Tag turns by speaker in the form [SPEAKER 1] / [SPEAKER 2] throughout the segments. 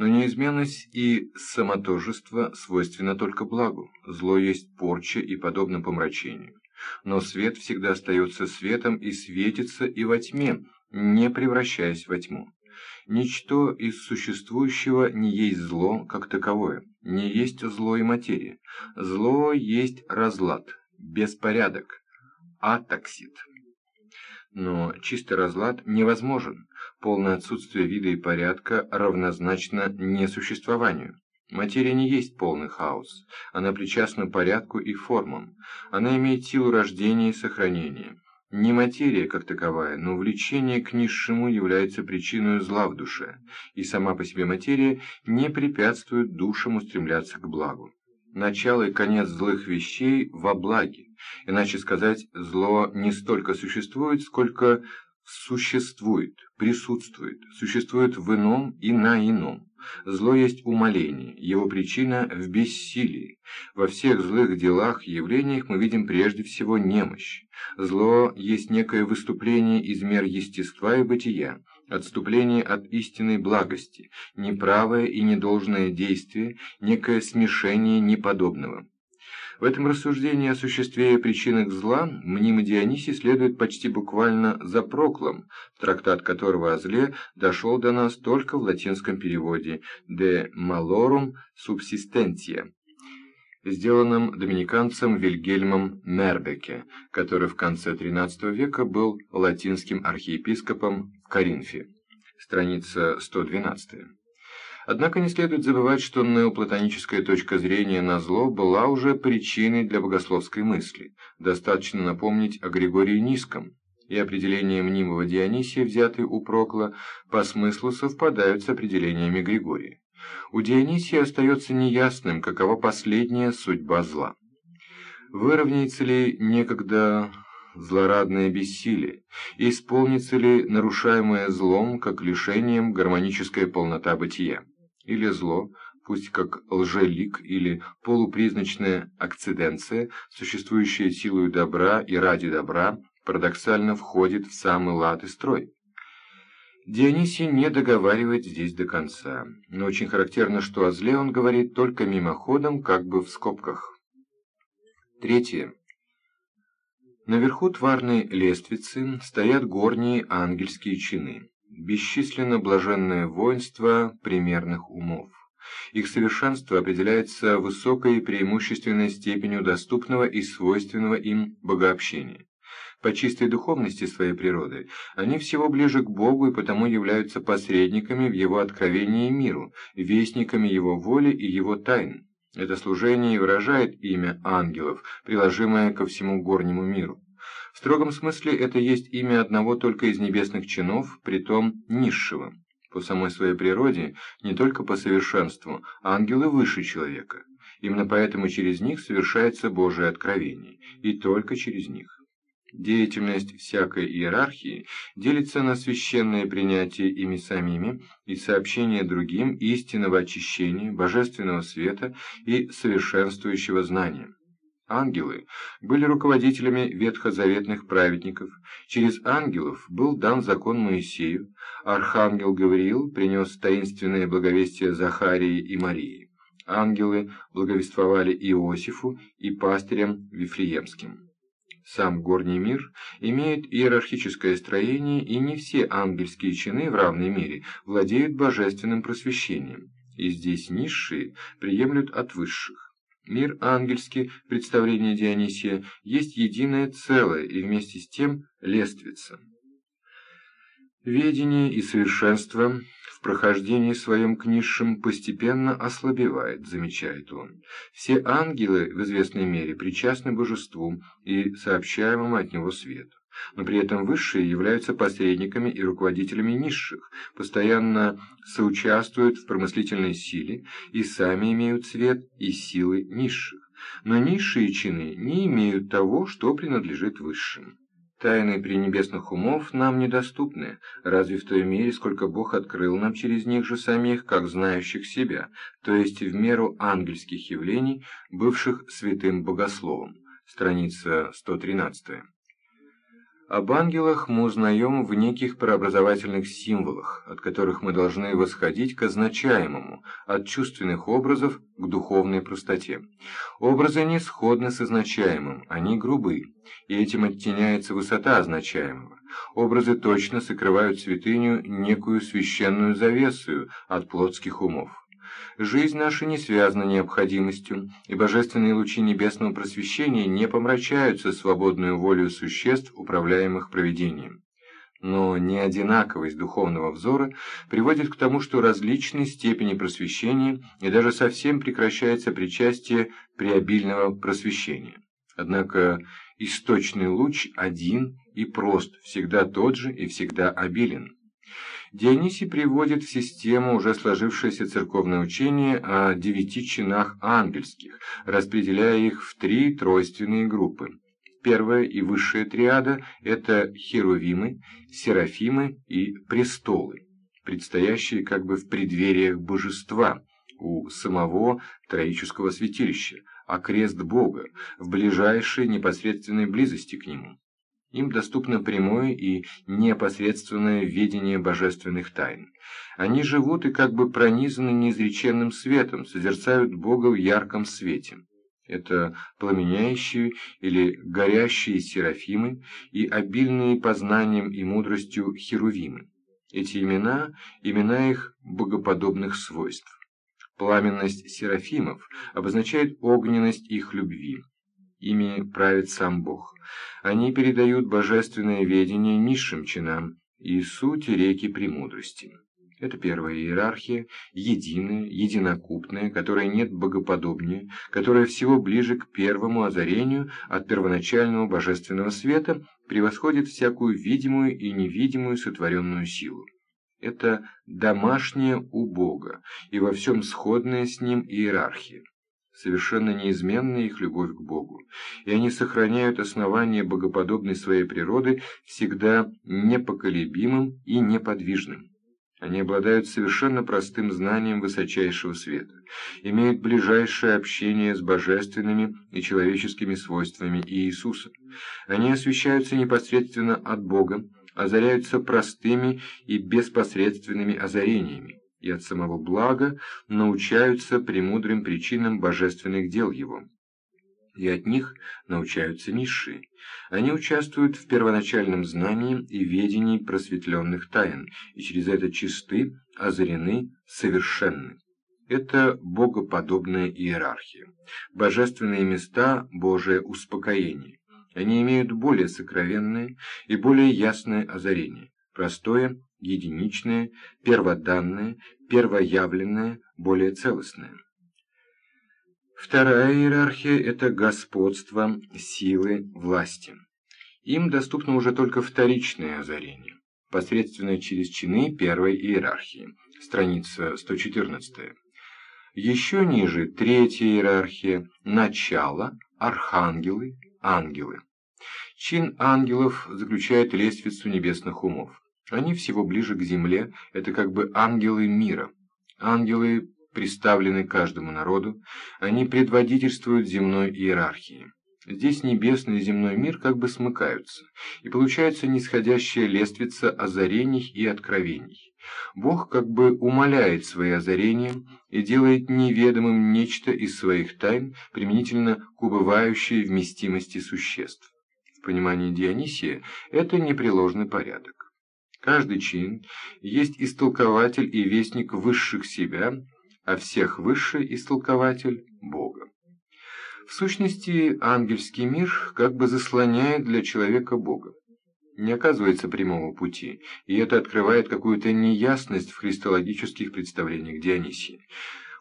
[SPEAKER 1] Но неизменность и самотожество свойственны только благу. Зло есть порча и подобно помрачению. Но свет всегда остается светом и светится и во тьме, не превращаясь во тьму. Ничто из существующего не есть зло, как таковое, не есть зло и материя. Зло есть разлад, беспорядок, атаксид. Но чистый разлад невозможен, полное отсутствие вида и порядка равнозначно несуществованию. Материя не есть полный хаос, она причастна порядку и формам, она имеет силу рождения и сохранения. Не материя как таковая, но влечение к низшему является причиной зла в душе, и сама по себе материя не препятствует душам устремляться к благу. Начало и конец злых вещей во благе, иначе сказать, зло не столько существует, сколько существует, присутствует, существует в ином и на ином. Зло есть умоление, его причина в бессилии. Во всех злых делах и явлениях мы видим прежде всего немощь. Зло есть некое выступление из мер естества и бытия, отступление от истинной благости, неправое и недолжное действие, некое смешение неподобного. В этом рассуждении о существе и причинах зла мнимый Дионисий следует почти буквально за Проклом, трактат которого о зле дошел до нас только в латинском переводе «de malorum subsistentia», сделанном доминиканцем Вильгельмом Мербеке, который в конце XIII века был латинским архиепископом в Коринфе. Страница 112. Однако не следует забывать, что неоплатоническая точка зрения на зло была уже причиной для богословской мысли. Достаточно напомнить о Григории Низком, и определения мнимого Дионисия, взятые у Прокла, по смыслу совпадают с определениями Григория. У Дионисия остается неясным, какова последняя судьба зла. Выровняется ли некогда злорадное бессилие, исполнится ли нарушаемое злом, как лишением гармоническая полнота бытия или зло, пусть как лжелик или полупризначная акциденция, существующая силою добра и ради добра, парадоксально входит в самый лад и строй. Дионисий не договаривает здесь до конца, но очень характерно, что о зле он говорит только мимоходом, как бы в скобках. Третье. Наверху тварной лествицы стоят горние ангельские чины бесчисленно блаженное воинство примерных умов. Их совершенство определяется высокой и преимущественной степенью доступного и свойственного им богообщения. По чистой духовности своей природы они всего ближе к Богу и потому являются посредниками в Его откровении миру, вестниками Его воли и Его тайн. Это служение и выражает имя ангелов, приложимое ко всему горнему миру. Строгом смысле это есть имя одного только из небесных чинов, притом низшего. По самой своей природе, не только по совершенству, ангелы выше человека. Именно поэтому через них совершается Божие откровение, и только через них. Деятельность всякой иерархии делится на священное принятие ими самими и сообщение другим истинного очищения, божественного света и совершенствующего знания. Ангелы были руководителями ветхозаветных праведников, через ангелов был дан закон Моисею, архангел Гавриил принес таинственное благовестие Захарии и Марии. Ангелы благовествовали Иосифу и пастырям Вифлеемским. Сам горний мир имеет иерархическое строение, и не все ангельские чины в равной мере владеют божественным просвещением, и здесь низшие приемлют от высших. Мир ангельский, представление Дионисия, есть единое целое и вместе с тем лествица. Ведение и совершенство в прохождении своем к низшим постепенно ослабевает, замечает он. Все ангелы в известной мере причастны божеству и сообщаемому от него свету но при этом высшие являются посредниками и руководителями низших, постоянно соучаствуют в промыслительной силе и сами имеют цвет и силы низших. Но низшие чины не имеют того, что принадлежит высшим. Тайны пренебесных умов нам недоступны, разве в той мере, сколько Бог открыл нам через них же самих, как знающих себя, то есть в меру ангельских явлений, бывших святым богословом. Страница 113. Об ангелах мы узнаем в неких преобразовательных символах, от которых мы должны восходить к означаемому, от чувственных образов к духовной простоте. Образы не сходны с означаемым, они грубы, и этим оттеняется высота означаемого. Образы точно сокрывают святыню некую священную завесу от плотских умов. Жизнь наша не связана необходимостью, и божественные лучи небесного просвещения не помрачаются свободную волю существ, управляемых провидением. Но неодинаковость духовного взора приводит к тому, что различные степени просвещения и даже совсем прекращается причастие преобильного просвещения. Однако источный луч один и прост, всегда тот же и всегда обилен. Дионисий приводит в систему уже сложившееся церковное учение о девяти чинах ангельских, распределяя их в три тройственные группы. Первая и высшая триада – это херувимы, серафимы и престолы, предстоящие как бы в преддвериях божества у самого троического святилища, а крест Бога в ближайшей непосредственной близости к нему. Им доступно прямое и непосредственное видение божественных тайн. Они живут и как бы пронизаны неизреченным светом, созерцают Бога в ярком свете. Это пламеняющие или горящие серафимы и обильные познанием и мудростью херувимы. Эти имена – имена их богоподобных свойств. Пламенность серафимов обозначает огненность их любви. Ими правит сам Бог. Они передают божественное ведение низшим чинам и суть реки премудрости. Это первая иерархия, единая, единокупная, которой нет богоподобнее, которая всего ближе к первому озарению от первоначального божественного света, превосходит всякую видимую и невидимую сотворенную силу. Это домашняя у Бога и во всем сходная с Ним иерархия совершенно неизменна их любовь к Богу, и они сохраняют основание богоподобной своей природы всегда непоколебимым и неподвижным. Они обладают совершенно простым знанием высочайшего света, имеют ближайшее общение с божественными и человеческими свойствами Иисуса. Они освещаются непосредственно от Бога, озаряются простыми и беспосредственными озарениями и от самого блага научаются премудрым причинам божественных дел его. И от них научаются низшие. Они участвуют в первоначальном знании и ведении просветленных тайн, и через это чисты, озарены, совершенны. Это богоподобная иерархия. Божественные места – Божие успокоение. Они имеют более сокровенное и более ясное озарение, простое единичное, перводанное, первоявленное, более целостное. Вторая иерархия – это господство, силы, власти. Им доступно уже только вторичное озарение, посредственно через чины первой иерархии, страница 114. Еще ниже третья иерархия – начало, архангелы, ангелы. Чин ангелов заключает лестницу небесных умов. Они всего ближе к земле, это как бы ангелы мира. Ангелы представлены каждому народу, они предводительствуют земной иерархии. Здесь небесный и земной мир как бы смыкаются, и получается нисходящая лествица озарений и откровений. Бог как бы умаляет свои озарения и делает неведомым нечто из своих тайн применительно к убывающей вместимости существ. В понимании Дионисия это непреложный порядок. Каждый чин есть истолкователь и вестник высших себя, а всех высший истолкователь – Бога. В сущности, ангельский мир как бы заслоняет для человека Бога. Не оказывается прямого пути, и это открывает какую-то неясность в христологических представлениях Дионисия.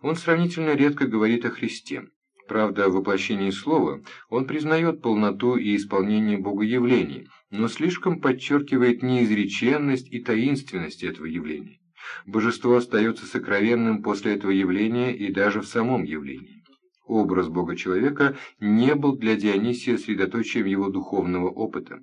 [SPEAKER 1] Он сравнительно редко говорит о Христе. Правда, в воплощении слова он признает полноту и исполнение богоявлений, но слишком подчеркивает неизреченность и таинственность этого явления. Божество остается сокровенным после этого явления и даже в самом явлении. Образ Бога-человека не был для Дионисия средоточием его духовного опыта.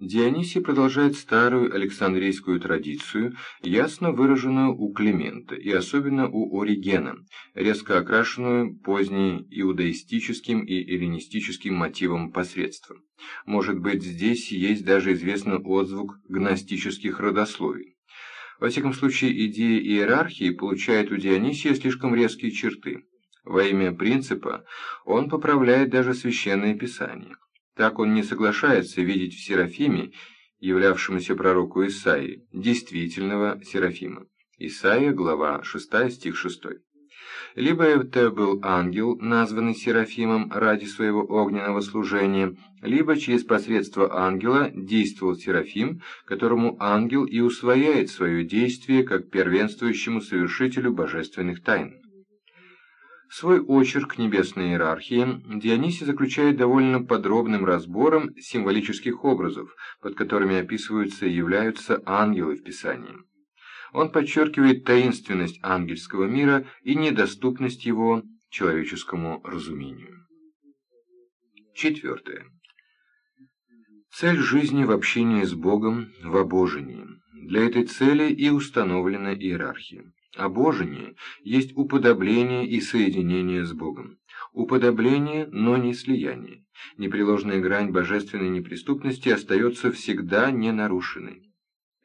[SPEAKER 1] Дионисий продолжает старую Александрийскую традицию, ясно выраженную у Климента и особенно у Оригена, резко окрашенную поздней иудаистическим и эллинистическим мотивом посредства. Может быть, здесь есть даже известный отзвук гностических родословий. Во всяком случае, идея иерархии получает у Дионисия слишком резкие черты. Во имя принципа он поправляет даже священное писание. Так он не соглашается видеть в Серафиме, являвшемуся пророку Исаии, действительного Серафима. Исаия, глава 6, стих 6. Либо это был ангел, названный Серафимом ради своего огненного служения, либо через посредство ангела действовал Серафим, которому ангел и усвояет свое действие как первенствующему совершителю божественных тайн. Свой очерк небесной иерархии Дионисий заключает довольно подробным разбором символических образов, под которыми описываются и являются ангелы в Писании. Он подчеркивает таинственность ангельского мира и недоступность его человеческому разумению. Четвертое. Цель жизни в общении с Богом в обожении. Для этой цели и установлена иерархия. Обожение есть уподобление и соединение с Богом. Уподобление, но не слияние. Непреложная грань божественной неприступности остается всегда ненарушенной.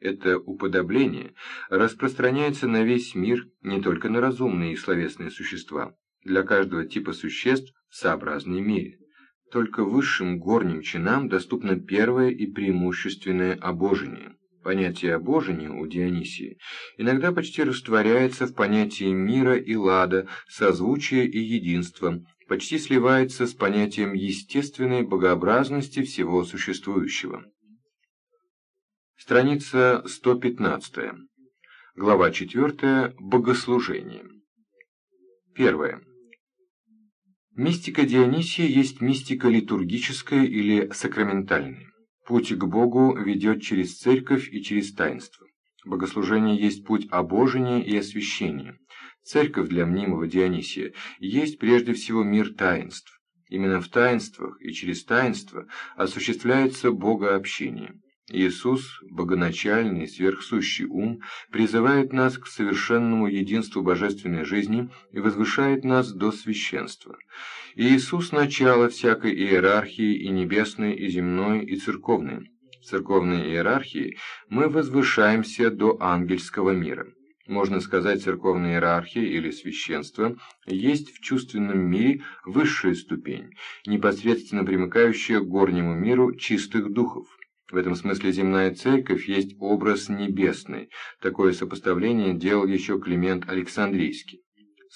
[SPEAKER 1] Это уподобление распространяется на весь мир, не только на разумные и словесные существа, для каждого типа существ в сообразной мере. Только высшим горним чинам доступно первое и преимущественное обожение. Понятие обожения у Дионисии иногда почти растворяется в понятии мира и лада, созвучия и единства, почти сливается с понятием естественной богообразности всего существующего. Страница 115. Глава 4. Богослужение. Первое. Мистика Дионисия есть мистика литургическая или сакраментальная. Путь к Богу ведет через церковь и через таинство. Богослужение есть путь обожения и освящения. Церковь для мнимого Дионисия есть прежде всего мир таинств. Именно в таинствах и через таинство осуществляется богообщение. Иисус, богоначальный сверхсущий ум, призывает нас к совершенному единству божественной жизни и возвышает нас до священства. Иисус – начало всякой иерархии и небесной, и земной, и церковной. В церковной иерархии мы возвышаемся до ангельского мира. Можно сказать, церковная иерархия или священство есть в чувственном мире высшая ступень, непосредственно примыкающая к горнему миру чистых духов. В этом смысле земная церковь есть образ небесный. Такое сопоставление делал еще Климент Александрийский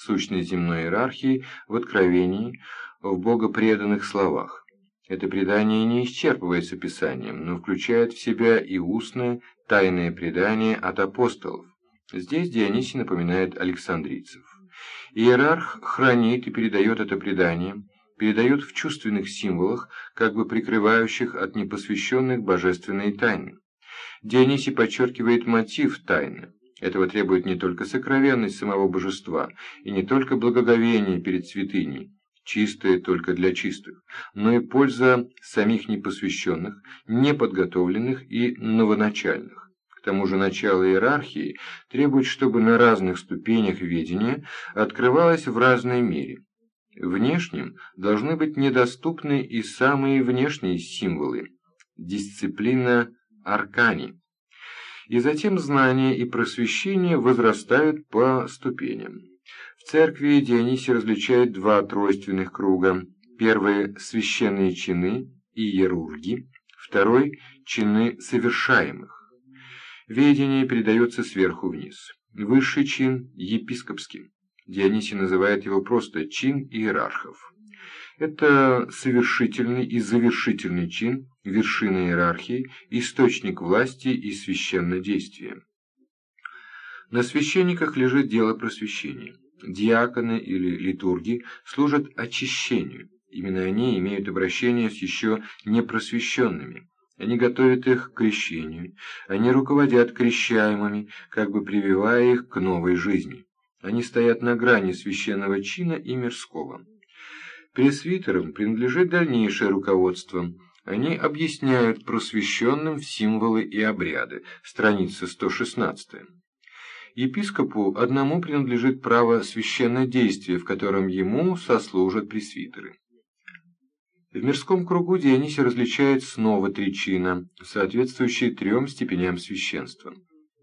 [SPEAKER 1] сущность земной иерархии в откровении, в богопреданных словах. Это предание не исчерпывается Писанием, но включает в себя и устное, тайное предание от апостолов. Здесь Дионисий напоминает александрийцев. Иерарх хранит и передает это предание, передает в чувственных символах, как бы прикрывающих от непосвященных божественной тайны. Дионисий подчеркивает мотив тайны. Этого требует не только сокровенность самого божества и не только благоговение перед святыней, чистое только для чистых, но и польза самих непосвященных, неподготовленных и новоначальных. К тому же начало иерархии требует, чтобы на разных ступенях ведения открывалось в разной мере. Внешним должны быть недоступны и самые внешние символы – дисциплина аркани – и затем знания и просвещение возрастают по ступеням. В церкви Дионисий различает два тройственных круга. Первый – священные чины и иерурги, второй – чины совершаемых. Ведение передается сверху вниз. Высший чин – епископский. Дионисий называет его просто чин иерархов. Это совершительный и завершительный чин, вершина иерархии, источник власти и священнодействия. На священниках лежит дело просвещения. Диаконы или литурги служат очищению. Именно они имеют обращение с еще непросвещенными. Они готовят их к крещению. Они руководят крещаемыми, как бы прививая их к новой жизни. Они стоят на грани священного чина и мирского. Пресвитерам принадлежит дальнейшее руководство. Они объясняют просвещенным символы и обряды, страница 116. Епископу одному принадлежит право священнодействия, в котором ему сослужат пресвитеры. В мирском кругу Дионисий различает снова три чина, соответствующие трем степеням священства.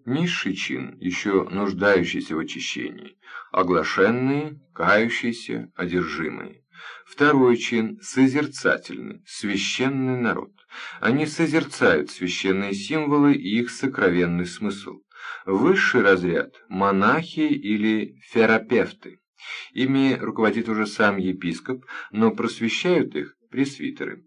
[SPEAKER 1] Низший чин, еще нуждающийся в очищении, оглашенные, кающиеся, одержимые. Второй чин – созерцательный, священный народ. Они созерцают священные символы и их сокровенный смысл. Высший разряд – монахи или ферапевты. Ими руководит уже сам епископ, но просвещают их пресвитеры.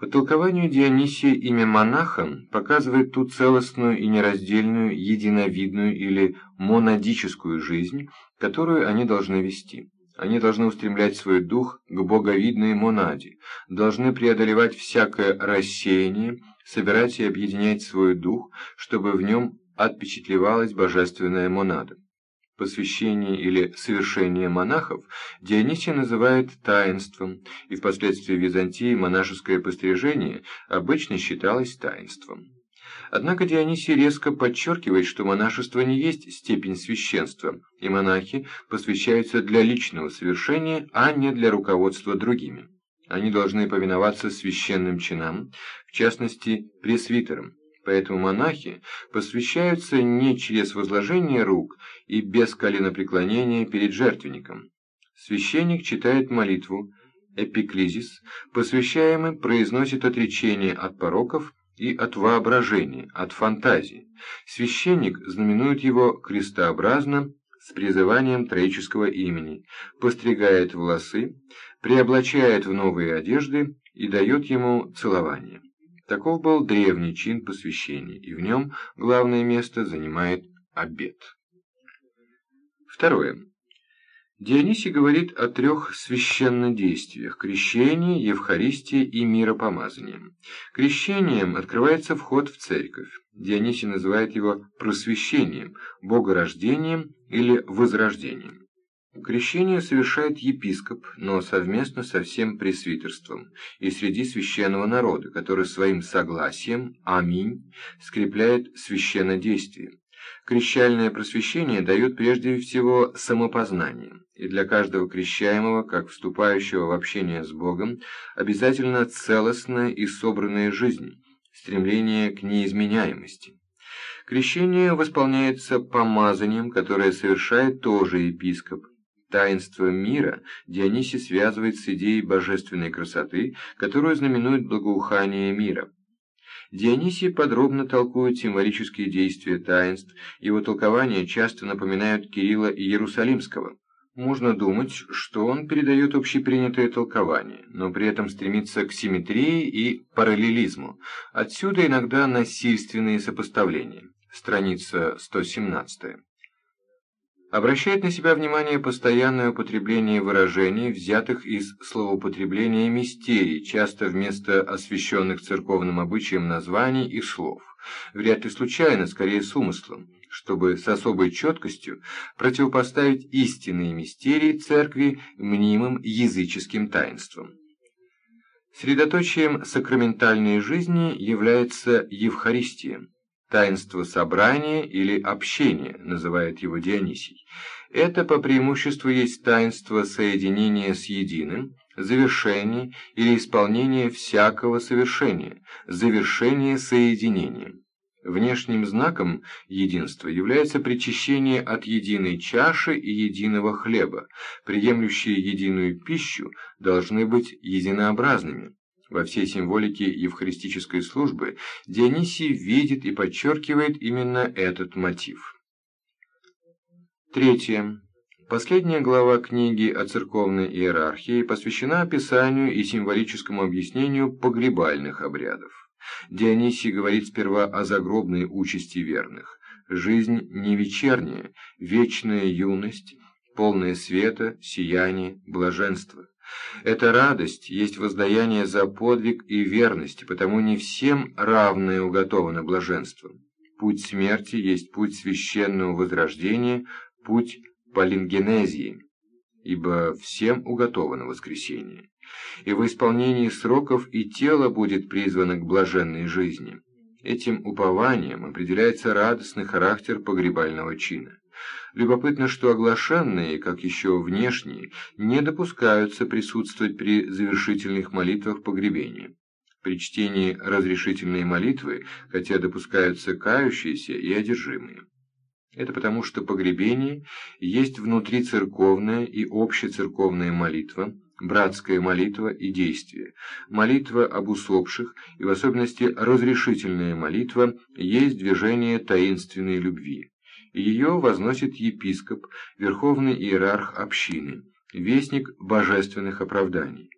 [SPEAKER 1] По толкованию Дионисия имя монаха показывает ту целостную и нераздельную, единовидную или монадическую жизнь, которую они должны вести. Они должны устремлять свой дух к боговидной монаде, должны преодолевать всякое рассеяние, собирать и объединять свой дух, чтобы в нем отпечатлевалась божественная монада. Посвящение или совершение монахов Дионисий называет таинством, и впоследствии в Византии монашеское пострижение обычно считалось таинством. Однако Дионисий резко подчеркивает, что монашество не есть степень священства, и монахи посвящаются для личного совершения, а не для руководства другими. Они должны повиноваться священным чинам, в частности, пресвитерам. Поэтому монахи посвящаются не через возложение рук и без коленопреклонения перед жертвенником. Священник читает молитву, эпиклизис, посвящаемый произносит отречение от пороков и от воображения, от фантазии. Священник знаменует его крестообразно с призыванием троического имени, постригает волосы, преоблачает в новые одежды и дает ему целование. Таков был древний чин посвящения, и в нем главное место занимает обед. Второе. Дионисий говорит о трех священнодействиях – крещении, Евхаристии и миропомазании. Крещением открывается вход в церковь. Дионисий называет его просвещением, богорождением или возрождением. Крещение совершает епископ, но совместно со всем пресвитерством и среди священного народа, который своим согласием, аминь, скрепляет священнодействие. Крещальное просвещение дает прежде всего самопознание, и для каждого крещаемого, как вступающего в общение с Богом, обязательно целостная и собранная жизнь, стремление к неизменяемости. Крещение восполняется помазанием, которое совершает тоже епископ. Таинство мира Дионисий связывает с идеей божественной красоты, которую знаменует благоухание мира. Дионисий подробно толкует символические действия таинств, его толкования часто напоминают Кирилла Иерусалимского. Можно думать, что он передает общепринятое толкование, но при этом стремится к симметрии и параллелизму. Отсюда иногда насильственные сопоставления. Страница 117 обращает на себя внимание постоянное употребление выражений, взятых из словоупотребления мистерий, часто вместо освященных церковным обычаем названий и слов, вряд ли случайно, скорее с умыслом, чтобы с особой четкостью противопоставить истинные мистерии церкви мнимым языческим таинствам. Средоточием сакраментальной жизни является Евхаристия. Таинство собрания или общения, называет его Дионисий. Это по преимуществу есть таинство соединения с единым, завершение или исполнение всякого совершения, завершение соединения. Внешним знаком единства является причащение от единой чаши и единого хлеба. Приемлющие единую пищу должны быть единообразными. Во всей символике евхаристической службы Дионисий видит и подчеркивает именно этот мотив. Третье. Последняя глава книги о церковной иерархии посвящена описанию и символическому объяснению погребальных обрядов. Дионисий говорит сперва о загробной участи верных. Жизнь не вечерняя, вечная юность, полная света, сияния, блаженства. Эта радость есть воздаяние за подвиг и верность, потому не всем равное уготовано блаженство. Путь смерти есть путь священного возрождения, путь полингенезии, ибо всем уготовано воскресение. и в исполнении сроков и тело будет призвано к блаженной жизни. Этим упованием определяется радостный характер погребального чина. Любопытно, что оглашенные, как еще внешние, не допускаются присутствовать при завершительных молитвах погребения. При чтении разрешительной молитвы, хотя допускаются кающиеся и одержимые. Это потому, что погребение есть внутрицерковная и общецерковная молитва, братская молитва и действие. Молитва об усопших, и в особенности разрешительная молитва, есть движение таинственной любви. Ее возносит епископ, верховный иерарх общины, вестник божественных оправданий.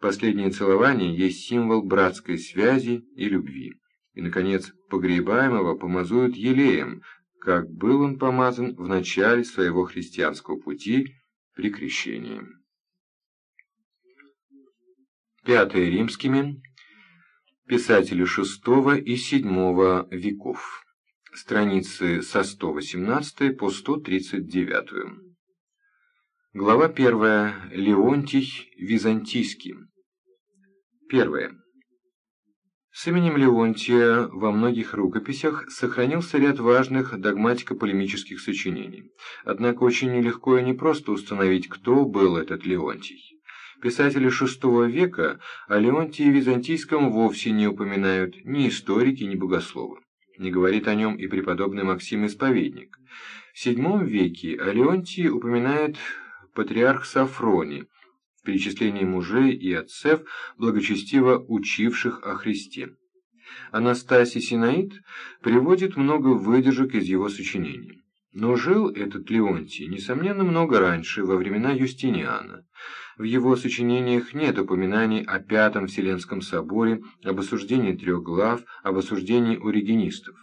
[SPEAKER 1] Последнее целование есть символ братской связи и любви. И, наконец, погребаемого помазуют елеем, как был он помазан в начале своего христианского пути при крещении. Пятое римскими, писатели VI и VII веков страницы со 118 по 139. Глава 1. Леонтий Византийский. Первое. С именем Леонтия во многих рукописях сохранился ряд важных догматико-полемических сочинений. Однако очень нелегко и непросто установить, кто был этот Леонтий. Писатели VI века о Леонтии Византийском вовсе не упоминают ни историки, ни богословы. Не говорит о нем и преподобный Максим Исповедник. В VII веке о Леонтии упоминает патриарх Сафроний в перечислении мужей и отцев, благочестиво учивших о Христе. Анастасий Синаид приводит много выдержек из его сочинений. Но жил этот Леонтий, несомненно, много раньше, во времена Юстиниана. В его сочинениях нет упоминаний о Пятом Вселенском соборе, об осуждении трех глав, об осуждении оригенистов.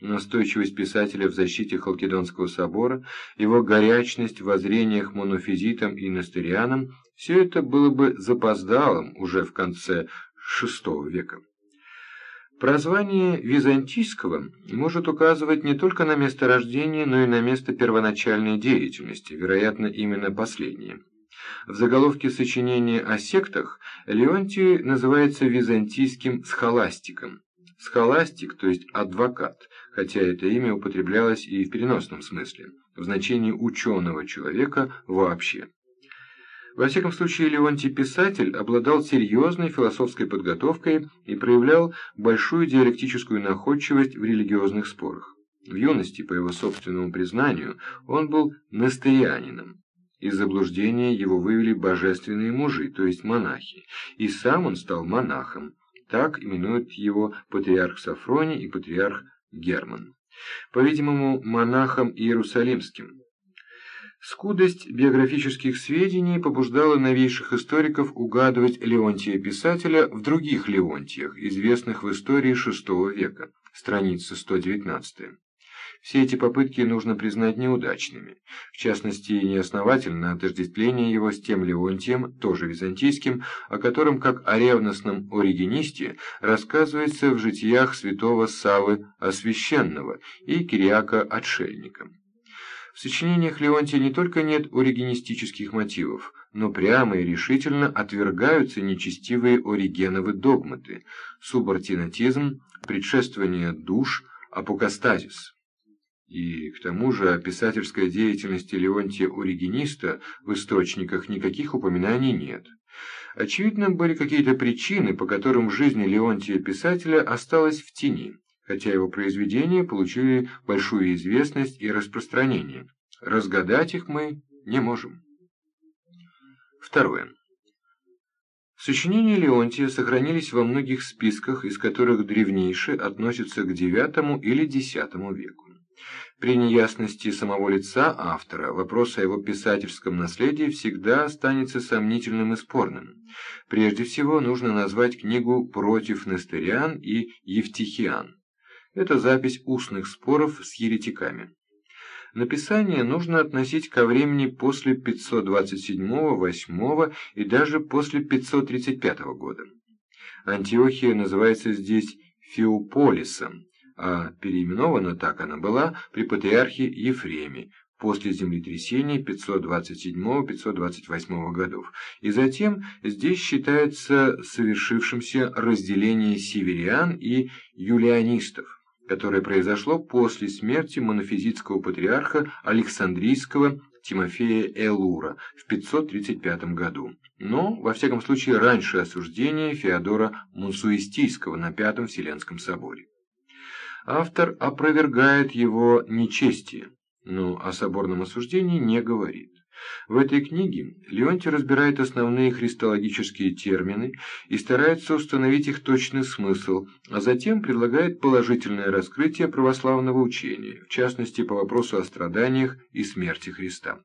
[SPEAKER 1] Настойчивость писателя в защите Халкидонского собора, его горячность в воззрениях монофизитам и Несторианам – все это было бы запоздалым уже в конце VI века. Прозвание византийского может указывать не только на место рождения, но и на место первоначальной деятельности, вероятно, именно последнее. В заголовке сочинения о сектах Леонтий называется византийским схоластиком. Схоластик, то есть адвокат, хотя это имя употреблялось и в переносном смысле, в значении ученого человека вообще. Во всяком случае, Леонтий Писатель обладал серьезной философской подготовкой и проявлял большую диалектическую находчивость в религиозных спорах. В юности, по его собственному признанию, он был настерианином. Из заблуждения его вывели божественные мужи, то есть монахи, и сам он стал монахом. Так именуют его патриарх Сафроний и патриарх Герман. По-видимому, монахом иерусалимским. Скудость биографических сведений побуждала новейших историков угадывать Леонтия писателя в других Леонтиях, известных в истории VI века, страница 119. Все эти попытки нужно признать неудачными. В частности, неосновательно отождествление его с тем Леонтием, тоже византийским, о котором, как о ревностном оригенисте, рассказывается в житиях святого Савы Освященного и Кириака Отшельника. В сочинениях Леонтия не только нет оригенистических мотивов, но прямо и решительно отвергаются нечестивые оригеновы догматы, субортинатизм, предшествование душ, апокастазис. И к тому же о писательской деятельности Леонтия Оригениста в источниках никаких упоминаний нет. Очевидно, были какие-то причины, по которым жизнь Леонтия писателя осталась в тени хотя его произведения получили большую известность и распространение. Разгадать их мы не можем. Второе. Сочинения Леонтия сохранились во многих списках, из которых древнейшие относятся к IX или X веку. При неясности самого лица автора вопрос о его писательском наследии всегда останется сомнительным и спорным. Прежде всего нужно назвать книгу «Против Нестериан» и «Евтихиан». Это запись устных споров с еретиками. Написание нужно относить ко времени после 527-8 и даже после 535 года. Антиохия называется здесь Феополисом, а переименована так она была при патриархе Ефреме, после землетрясений 527-528 годов, и затем здесь считается совершившимся разделение северян и юлианистов, которое произошло после смерти монофизитского патриарха Александрийского Тимофея Элура в 535 году, но, во всяком случае, раньше осуждения Феодора Мунсуистийского на Пятом Вселенском соборе. Автор опровергает его нечестие, но о соборном осуждении не говорит. В этой книге Леонтий разбирает основные христологические термины и старается установить их точный смысл, а затем предлагает положительное раскрытие православного учения, в частности по вопросу о страданиях и смерти Христа.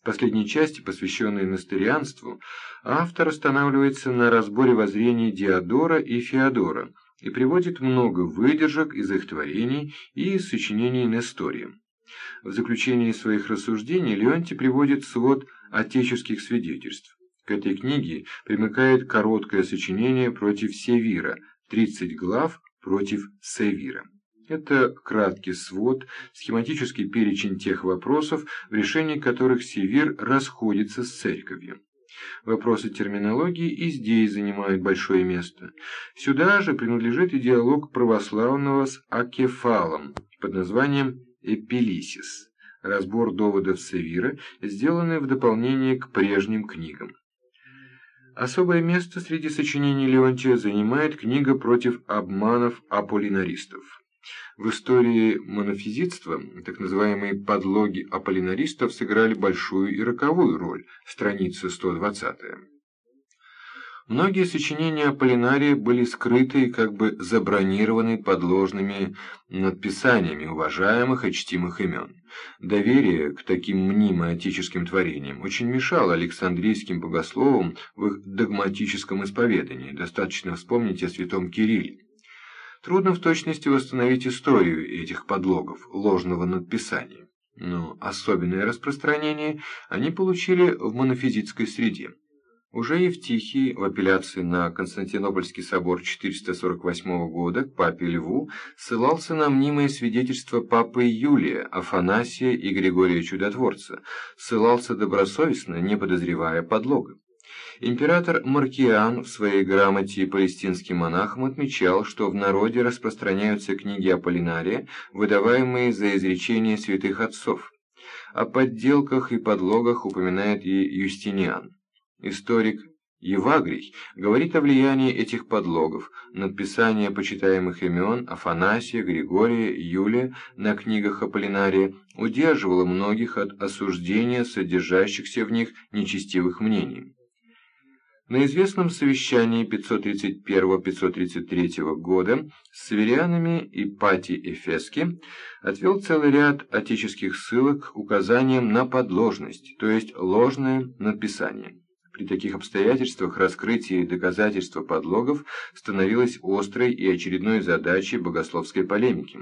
[SPEAKER 1] В последней части, посвященной насторианству, автор останавливается на разборе воззрений Диодора и Феодора и приводит много выдержек из их творений и сочинений Нестория. В заключении своих рассуждений Леонтий приводит свод отеческих свидетельств. К этой книге примыкает короткое сочинение против Севира, 30 глав против Севира. Это краткий свод, схематический перечень тех вопросов, в решении которых Севир расходится с церковью. Вопросы терминологии и здесь занимают большое место. Сюда же принадлежит и диалог православного с Акефалом под названием «Эпилисис» – разбор доводов Севира, сделанный в дополнение к прежним книгам. Особое место среди сочинений Леонтия занимает книга против обманов аполлинаристов. В истории монофизитства так называемые подлоги аполлинаристов сыграли большую и роковую роль, страница 120. Многие сочинения Аполлинария были скрыты и как бы забронированы подложными надписаниями уважаемых и чтимых имен. Доверие к таким мнимо-отеческим творениям очень мешало Александрийским богословам в их догматическом исповедании. Достаточно вспомнить о святом Кирилле. Трудно в точности восстановить историю этих подлогов, ложного надписания. Но особенное распространение они получили в монофизитской среде. Уже Евтихий в апелляции на Константинопольский собор 448 года к папе Льву ссылался на мнимое свидетельство папы Юлия, Афанасия и Григория Чудотворца, ссылался добросовестно, не подозревая подлога. Император Маркиан в своей грамоте палестинским монахам отмечал, что в народе распространяются книги Аполлинария, выдаваемые за изречения святых отцов. О подделках и подлогах упоминает и Юстиниан. Историк Евагрий говорит о влиянии этих подлогов, надписание почитаемых имен Афанасия, Григория, Юлия на книгах Аполлинария удерживало многих от осуждения содержащихся в них нечестивых мнений. На известном совещании 531-533 года с северянами Ипатий Эфески отвел целый ряд отеческих ссылок указанием на подложность, то есть ложное написание. При таких обстоятельствах раскрытие и доказательство подлогов становилось острой и очередной задачей богословской полемики.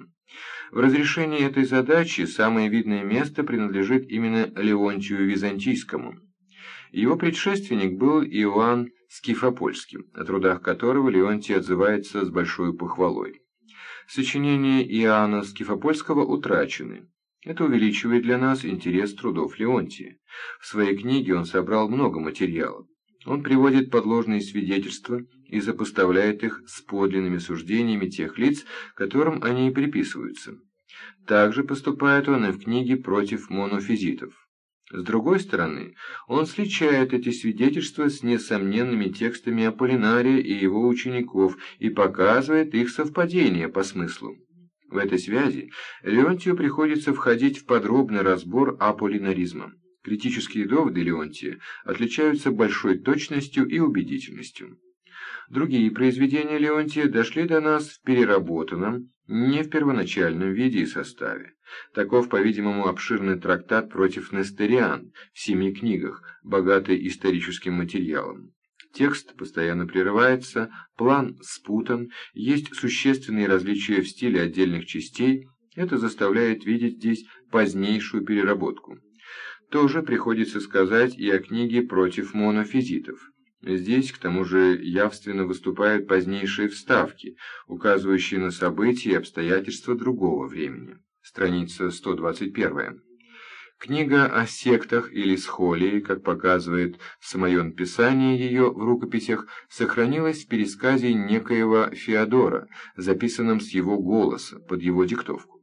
[SPEAKER 1] В разрешении этой задачи самое видное место принадлежит именно Леонтию Византийскому. Его предшественник был Иоанн Скифопольский, о трудах которого Леонтий отзывается с большой похвалой. Сочинения Иоанна Скифопольского утрачены. Это увеличивает для нас интерес трудов Леонтия. В своей книге он собрал много материала. Он приводит подложные свидетельства и сопоставляет их с подлинными суждениями тех лиц, которым они и приписываются. Также поступает он и в книге против монофизитов. С другой стороны, он сличает эти свидетельства с несомненными текстами Аполлинария и его учеников и показывает их совпадение по смыслу. В этой связи Леонтию приходится входить в подробный разбор аполлинаризма. Критические доводы Леонтия отличаются большой точностью и убедительностью. Другие произведения Леонтия дошли до нас в переработанном, не в первоначальном виде и составе. Таков, по-видимому, обширный трактат против Нестериан в семи книгах, богатый историческим материалом. Текст постоянно прерывается, план спутан, есть существенные различия в стиле отдельных частей, это заставляет видеть здесь позднейшую переработку. Тоже приходится сказать и о книге «Против монофизитов». Здесь, к тому же, явственно выступают позднейшие вставки, указывающие на события и обстоятельства другого времени. Страница 121. Книга о сектах или схолии, как показывает самое написание ее в рукописях, сохранилась в пересказе некоего Феодора, записанном с его голоса, под его диктовку.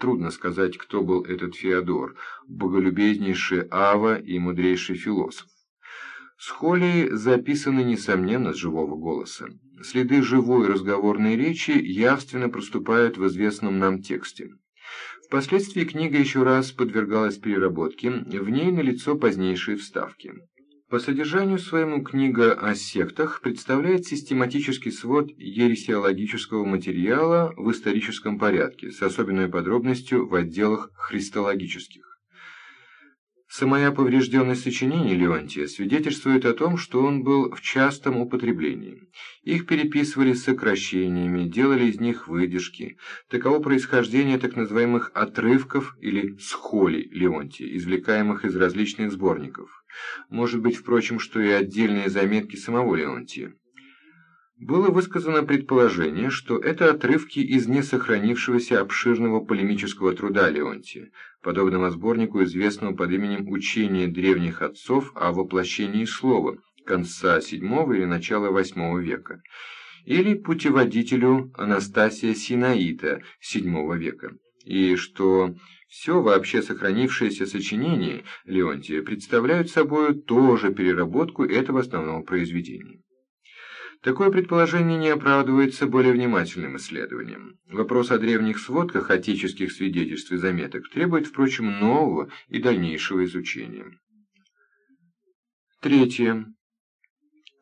[SPEAKER 1] Трудно сказать, кто был этот Феодор, боголюбезнейший Ава и мудрейший философ. Схолии записаны, несомненно, с живого голоса. Следы живой разговорной речи явственно проступают в известном нам тексте. Впоследствии книга еще раз подвергалась переработке, в ней налицо позднейшие вставки. По содержанию своему книга о сектах представляет систематический свод ересиологического материала в историческом порядке, с особенной подробностью в отделах христологических. Самая поврежденность сочинений Леонтия свидетельствует о том, что он был в частом употреблении. Их переписывали с сокращениями, делали из них выдержки. Таково происхождение так называемых «отрывков» или «схолей» Леонтия, извлекаемых из различных сборников. Может быть, впрочем, что и отдельные заметки самого Леонтия. Было высказано предположение, что это отрывки из несохранившегося обширного полемического труда Леонтия, подобного сборнику, известного под именем «Учение древних отцов о воплощении слова» конца VII или начала VIII века, или путеводителю Анастасия Синаита VII века, и что все вообще сохранившиеся сочинения Леонтия представляют собой тоже переработку этого основного произведения. Такое предположение не оправдывается более внимательным исследованием. Вопрос о древних сводках отеческих свидетельств и заметок требует, впрочем, нового и дальнейшего изучения. Третье.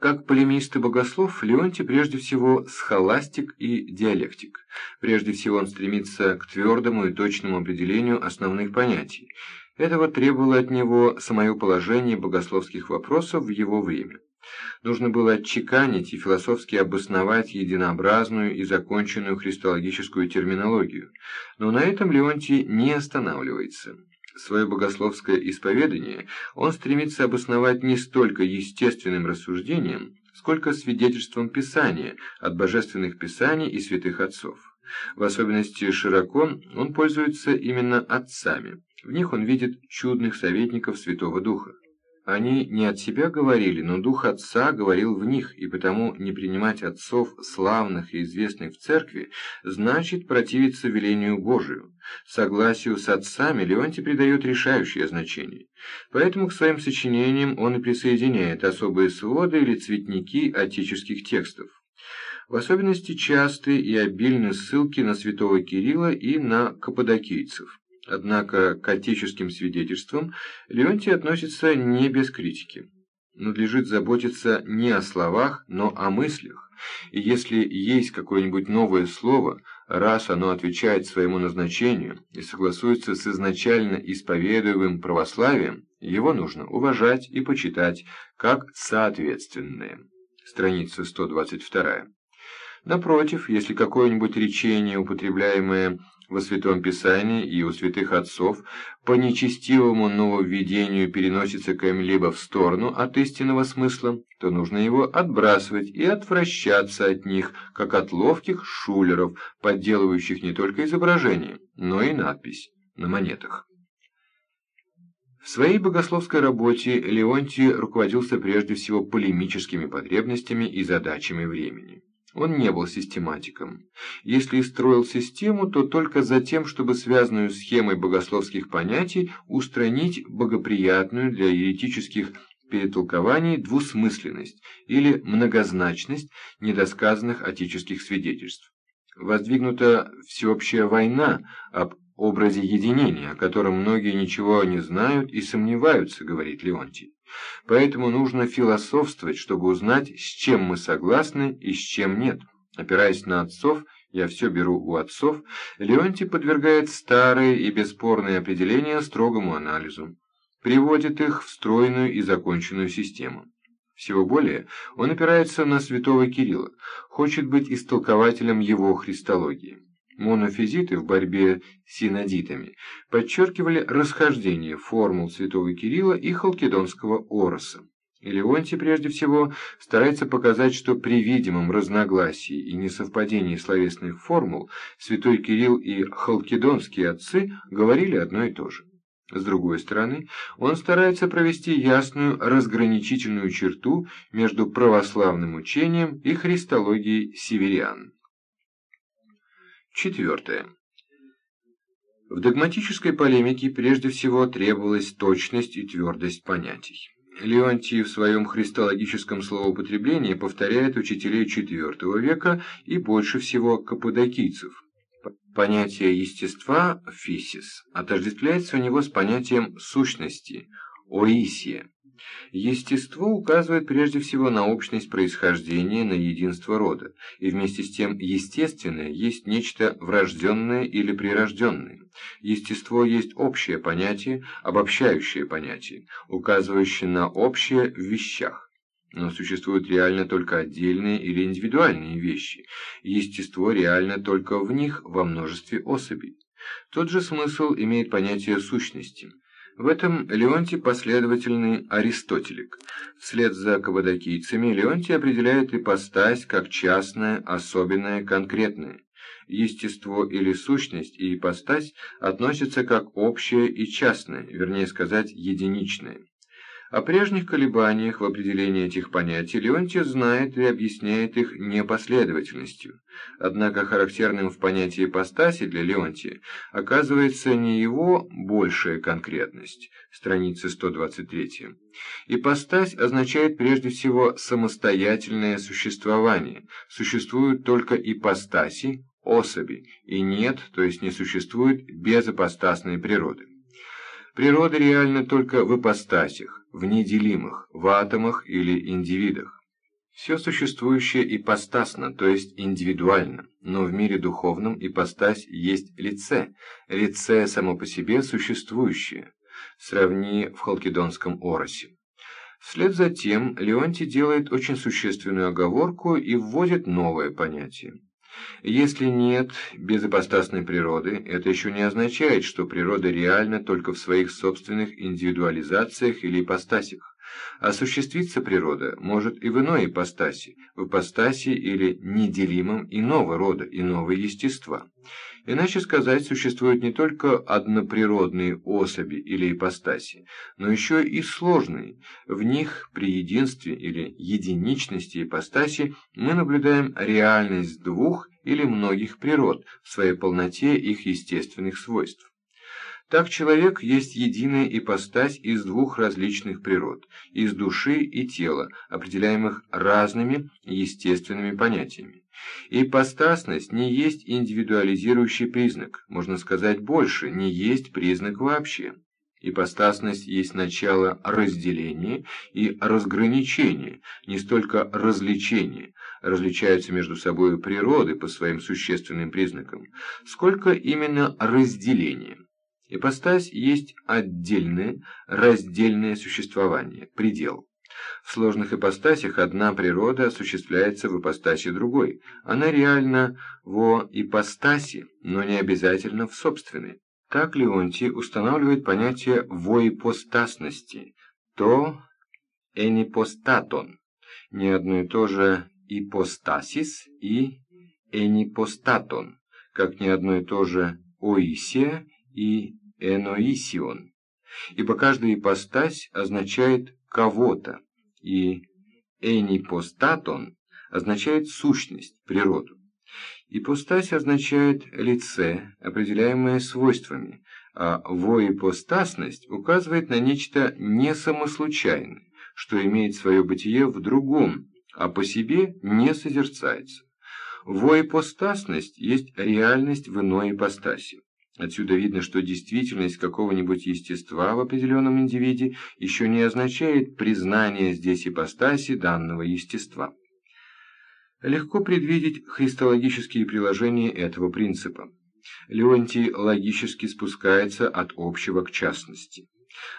[SPEAKER 1] Как полемист и богослов, Леонтий прежде всего схоластик и диалектик. Прежде всего он стремится к твердому и точному определению основных понятий. Этого требовало от него самое положение богословских вопросов в его время. Нужно было отчеканить и философски обосновать единообразную и законченную христологическую терминологию. Но на этом Леонтий не останавливается. Свое богословское исповедание он стремится обосновать не столько естественным рассуждением, сколько свидетельством Писания от божественных писаний и святых отцов. В особенности широко он пользуется именно отцами. В них он видит чудных советников Святого Духа. Они не от себя говорили, но Дух Отца говорил в них, и потому не принимать отцов, славных и известных в церкви, значит противиться велению Божию. Согласию с отцами Леонтий придает решающее значение. Поэтому к своим сочинениям он и присоединяет особые своды или цветники отеческих текстов. В особенности частые и обильные ссылки на святого Кирилла и на каппадокийцев. Однако к отеческим свидетельствам Леонтий относится не без критики. Надлежит заботиться не о словах, но о мыслях. И если есть какое-нибудь новое слово, раз оно отвечает своему назначению и согласуется с изначально исповедуемым православием, его нужно уважать и почитать как соответственное. Страница 122. Напротив, если какое-нибудь речение, употребляемое во Святом Писании и у святых отцов по нечестивому нововведению переносится кем-либо в сторону от истинного смысла, то нужно его отбрасывать и отвращаться от них, как от ловких шулеров, подделывающих не только изображение, но и надпись на монетах. В своей богословской работе Леонтий руководился прежде всего полемическими потребностями и задачами времени. Он не был систематиком. Если и строил систему, то только за тем, чтобы связанную схемой богословских понятий устранить богоприятную для еретических перетолкований двусмысленность или многозначность недосказанных отеческих свидетельств. Воздвигнута всеобщая война об образе единения, о котором многие ничего не знают и сомневаются, говорит Леонтий. Поэтому нужно философствовать, чтобы узнать, с чем мы согласны и с чем нет. Опираясь на отцов, я все беру у отцов, Леонтий подвергает старые и бесспорные определения строгому анализу, приводит их в стройную и законченную систему. Всего более, он опирается на святого Кирилла, хочет быть истолкователем его христологии. Монофизиты в борьбе с синодитами подчеркивали расхождение формул святого Кирилла и халкидонского ороса. И Леонтий, прежде всего, старается показать, что при видимом разногласии и несовпадении словесных формул святой Кирилл и халкидонские отцы говорили одно и то же. С другой стороны, он старается провести ясную разграничительную черту между православным учением и христологией северян. Четвертое. В догматической полемике прежде всего требовалась точность и твердость понятий. Леонтий в своем христологическом словоупотреблении повторяет учителей IV века и больше всего каппадокийцев. Понятие естества «фисис» отождествляется у него с понятием сущности «оисия». Естество указывает прежде всего на общность происхождения, на единство рода, и вместе с тем естественное есть нечто врожденное или прирожденное. Естество есть общее понятие, обобщающее понятие, указывающее на общее в вещах. Но существуют реально только отдельные или индивидуальные вещи. Естество реально только в них во множестве особей. Тот же смысл имеет понятие сущности – в этом Леонтий последовательный аристотелик. Вслед за кавадокийцами Леонтий определяет ипостась как частное, особенное, конкретное. Естество или сущность и ипостась относятся как общее и частное, вернее сказать, единичное. О прежних колебаниях в определении этих понятий Леонтий знает и объясняет их непоследовательностью. Однако характерным в понятии ипостаси для Леонтия оказывается не его большая конкретность, страница 123. Ипостась означает прежде всего самостоятельное существование, существуют только ипостаси, особи, и нет, то есть не существует безопостасной природы. Природа реальна только в ипостасях, в неделимых, в атомах или индивидах. Все существующее ипостасно, то есть индивидуально, но в мире духовном ипостась есть лице, лице само по себе существующее. Сравни в Халкидонском Оросе. Вслед за тем Леонтий делает очень существенную оговорку и вводит новое понятие. Если нет безопостасной природы, это еще не означает, что природа реальна только в своих собственных индивидуализациях или ипостасях. Осуществиться природа может и в иной ипостаси, в ипостаси или неделимом иного рода, иного естества. Иначе сказать, существуют не только одноприродные особи или ипостаси, но еще и сложные. В них при единстве или единичности ипостаси мы наблюдаем реальность двух или многих природ в своей полноте их естественных свойств. Так человек есть единая ипостась из двух различных природ, из души и тела, определяемых разными естественными понятиями. Ипостасность не есть индивидуализирующий признак, можно сказать больше, не есть признак вообще. Ипостасность есть начало разделения и разграничения, не столько развлечения, различаются между собой природы по своим существенным признакам, сколько именно разделения. Ипостась есть отдельное, раздельное существование, предел. В сложных ипостасях одна природа осуществляется в ипостаси другой. Она реальна во ипостаси, но не обязательно в собственной. Так Леонтий устанавливает понятие воипостасности, то энипостатон, не одно и то же ипостасис и энипостатон, как не одно и то же оисия и эноисион, ибо каждая ипостась означает кого-то, и энипостатон означает сущность, природу. Ипостась означает лице, определяемое свойствами, а воипостасность указывает на нечто несамослучайное, что имеет свое бытие в другом, а по себе не созерцается. Воипостасность есть реальность в иной ипостаси. Отсюда видно, что действительность какого-нибудь естества в определенном индивиде еще не означает признание здесь ипостаси данного естества. Легко предвидеть христологические приложения этого принципа. Леонтий логически спускается от общего к частности.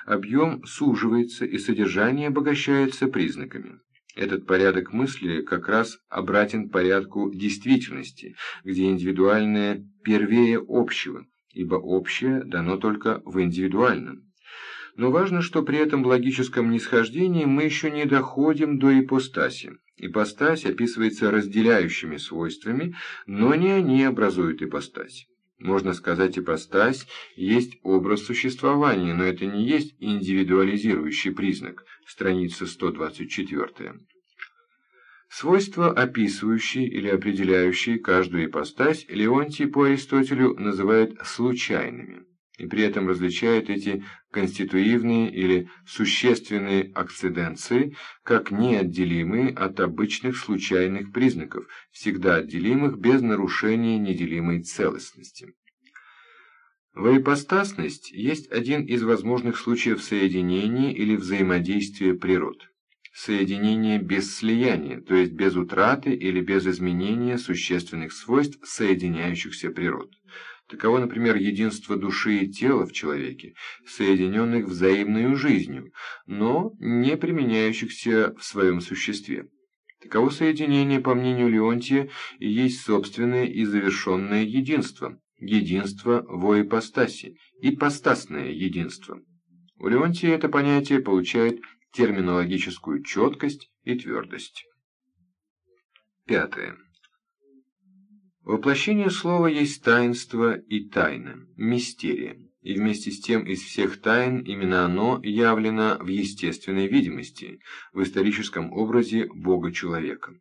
[SPEAKER 1] Объем суживается и содержание обогащается признаками. Этот порядок мысли как раз обратен порядку действительности, где индивидуальное первее общего, ибо общее дано только в индивидуальном. Но важно, что при этом логическом нисхождении мы еще не доходим до ипостаси. Ипостась описывается разделяющими свойствами, но не они образуют ипостась. Можно сказать, ипостась есть образ существования, но это не есть индивидуализирующий признак. Страница 124. Свойства, описывающие или определяющие каждую ипостась, Леонтий по Аристотелю называет случайными, и при этом различает эти конституивные или существенные акциденции как неотделимые от обычных случайных признаков, всегда отделимых без нарушения неделимой целостности. Воипостасность есть один из возможных случаев соединения или взаимодействия природ соединение без слияния, то есть без утраты или без изменения существенных свойств соединяющихся природ. Таково, например, единство души и тела в человеке, соединенных взаимной жизнью, но не применяющихся в своем существе. Таково соединение, по мнению Леонтия, и есть собственное и завершенное единство, единство во ипостаси, ипостасное единство. У Леонтия это понятие получает терминологическую четкость и твердость. Пятое. Воплощение слова есть таинство и тайна, мистерия, и вместе с тем из всех тайн именно оно явлено в естественной видимости, в историческом образе Бога-человека.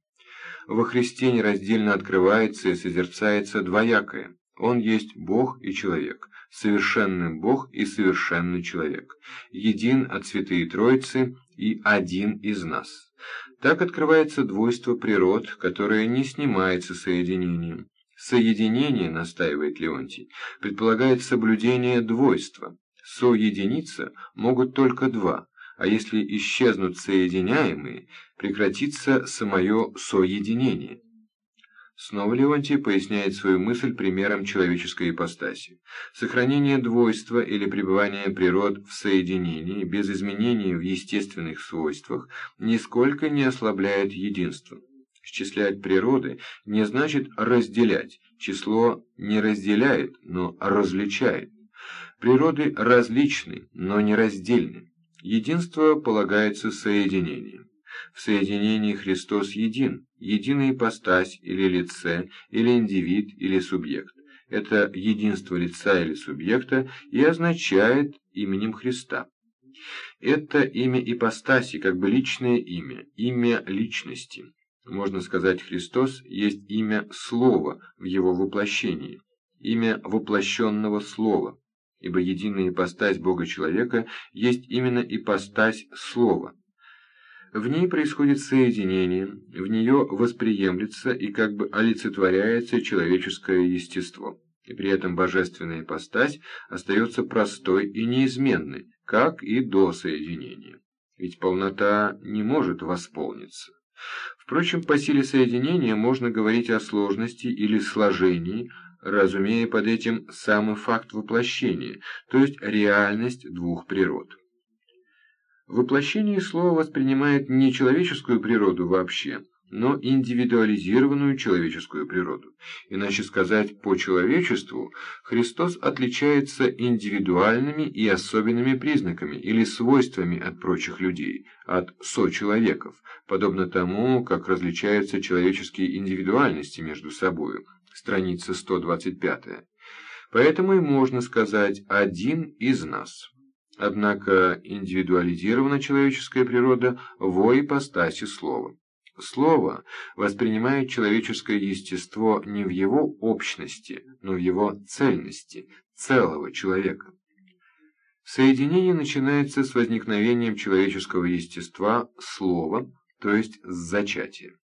[SPEAKER 1] Во Христе нераздельно открывается и созерцается двоякое. Он есть Бог и человек, совершенный Бог и совершенный человек, един от Святые Троицы и один из нас. Так открывается двойство природ, которое не снимается соединением. Соединение, настаивает Леонтий, предполагает соблюдение двойства. Соединиться могут только два, а если исчезнут соединяемые, прекратится самое соединение. Снова Леонтий поясняет свою мысль примером человеческой ипостаси. Сохранение двойства или пребывание природ в соединении без изменений в естественных свойствах нисколько не ослабляет единство. Счислять природы не значит разделять, число не разделяет, но различает. Природы различны, но не раздельны. Единство полагается соединением. В соединении Христос един, единая ипостась или лице, или индивид, или субъект. Это единство лица или субъекта и означает именем Христа. Это имя ипостаси, как бы личное имя, имя личности. Можно сказать, Христос есть имя Слова в его воплощении, имя воплощенного Слова, ибо единая ипостась Бога-человека есть именно ипостась Слова. В ней происходит соединение, в нее восприемлется и как бы олицетворяется человеческое естество. И при этом божественная ипостась остается простой и неизменной, как и до соединения. Ведь полнота не может восполниться. Впрочем, по силе соединения можно говорить о сложности или сложении, разумея под этим самый факт воплощения, то есть реальность двух природ. Воплощение слова воспринимает не человеческую природу вообще, но индивидуализированную человеческую природу. Иначе сказать, по человечеству Христос отличается индивидуальными и особенными признаками или свойствами от прочих людей, от сочеловеков, подобно тому, как различаются человеческие индивидуальности между собою. Страница 125. Поэтому и можно сказать «один из нас». Однако индивидуализирована человеческая природа во ипостаси слова. Слово воспринимает человеческое естество не в его общности, но в его цельности, целого человека. Соединение начинается с возникновением человеческого естества слова, то есть с зачатия.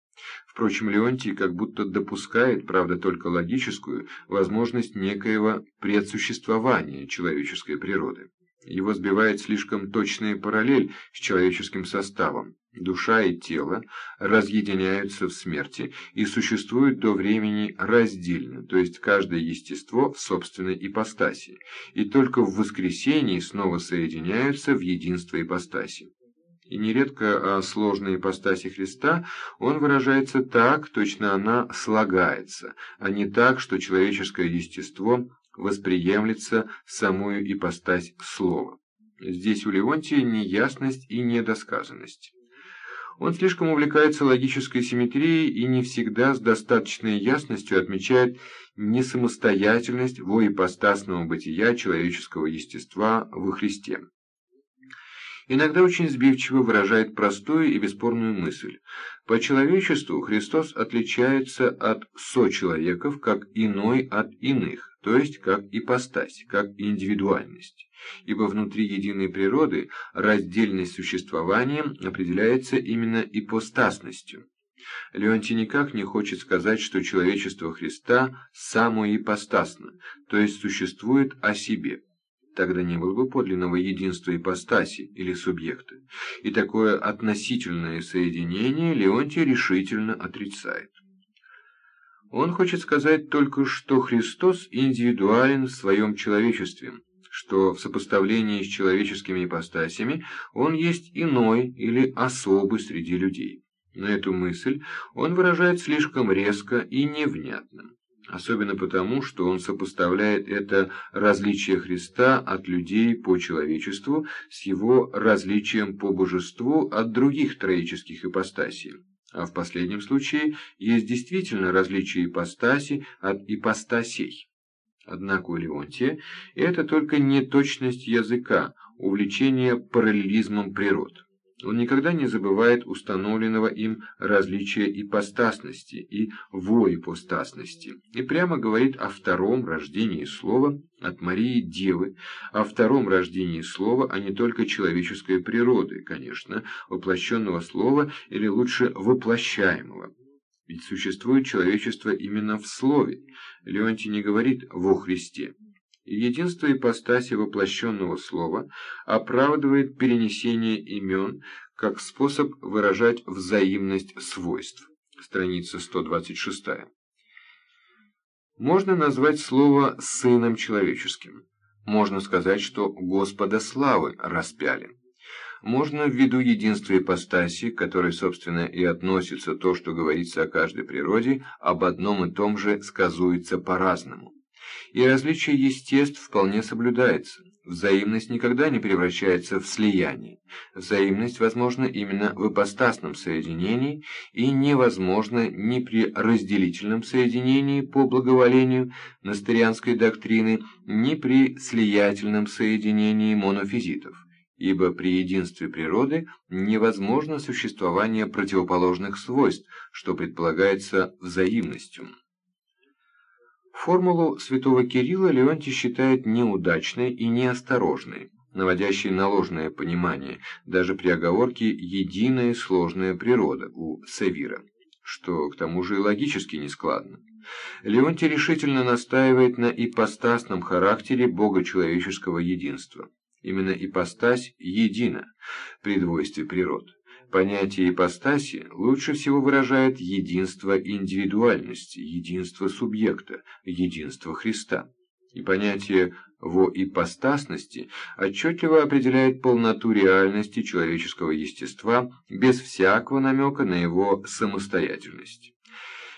[SPEAKER 1] Впрочем, Леонтий как будто допускает, правда только логическую, возможность некоего предсуществования человеческой природы. Его сбивает слишком точная параллель с человеческим составом. Душа и тело разъединяются в смерти и существуют до времени раздельно, то есть каждое естество в собственной ипостаси, и только в воскресении снова соединяются в единство ипостаси. И нередко о сложной ипостаси Христа он выражается так, точно она слагается, а не так, что человеческое естество восприемлется самую ипостась слова. Здесь у Леонтия неясность и недосказанность. Он слишком увлекается логической симметрией и не всегда с достаточной ясностью отмечает несамостоятельность во ипостасного бытия человеческого естества во Христе. Иногда очень сбивчиво выражает простую и бесспорную мысль. По человечеству Христос отличается от сочеловеков как иной от иных, то есть как ипостась, как индивидуальность ибо внутри единой природы раздельность существования определяется именно ипостасностью. Леонтий никак не хочет сказать, что человечество Христа самоипостасно, то есть существует о себе. Тогда не было бы подлинного единства ипостаси или субъекта, и такое относительное соединение Леонтий решительно отрицает. Он хочет сказать только, что Христос индивидуален в своем человечестве, что в сопоставлении с человеческими ипостасями он есть иной или особый среди людей. Но эту мысль он выражает слишком резко и невнятно. Особенно потому, что он сопоставляет это различие Христа от людей по человечеству с его различием по божеству от других троических ипостасей. А в последнем случае есть действительно различие ипостаси от ипостасей. Однако у Леонтия это только неточность языка, увлечение параллелизмом природ. Он никогда не забывает установленного им различия ипостасности и воипостасности и прямо говорит о втором рождении слова от Марии Девы, о втором рождении слова, а не только человеческой природы, конечно, воплощенного слова или лучше воплощаемого. Ведь существует человечество именно в слове. Леонтий не говорит «во Христе». Единство ипостаси воплощенного слова оправдывает перенесение имен как способ выражать взаимность свойств. Страница 126. Можно назвать слово «сыном человеческим». Можно сказать, что Господа славы распяли можно ввиду единства ипостаси, к которой, собственно, и относится то, что говорится о каждой природе, об одном и том же сказуется по-разному. И различие естеств вполне соблюдается. Взаимность никогда не превращается в слияние. Взаимность возможна именно в ипостасном соединении и невозможна ни при разделительном соединении по благоволению настырианской доктрины, ни при слиятельном соединении монофизитов ибо при единстве природы невозможно существование противоположных свойств, что предполагается взаимностью. Формулу святого Кирилла Леонтий считает неудачной и неосторожной, наводящей на ложное понимание, даже при оговорке «единая сложная природа» у Севира, что к тому же и логически нескладно. Леонтий решительно настаивает на ипостасном характере богочеловеческого единства. Именно ипостась едина при двойстве природ. Понятие ипостаси лучше всего выражает единство индивидуальности, единство субъекта, единство Христа. И понятие во ипостасности отчетливо определяет полноту реальности человеческого естества без всякого намека на его самостоятельность.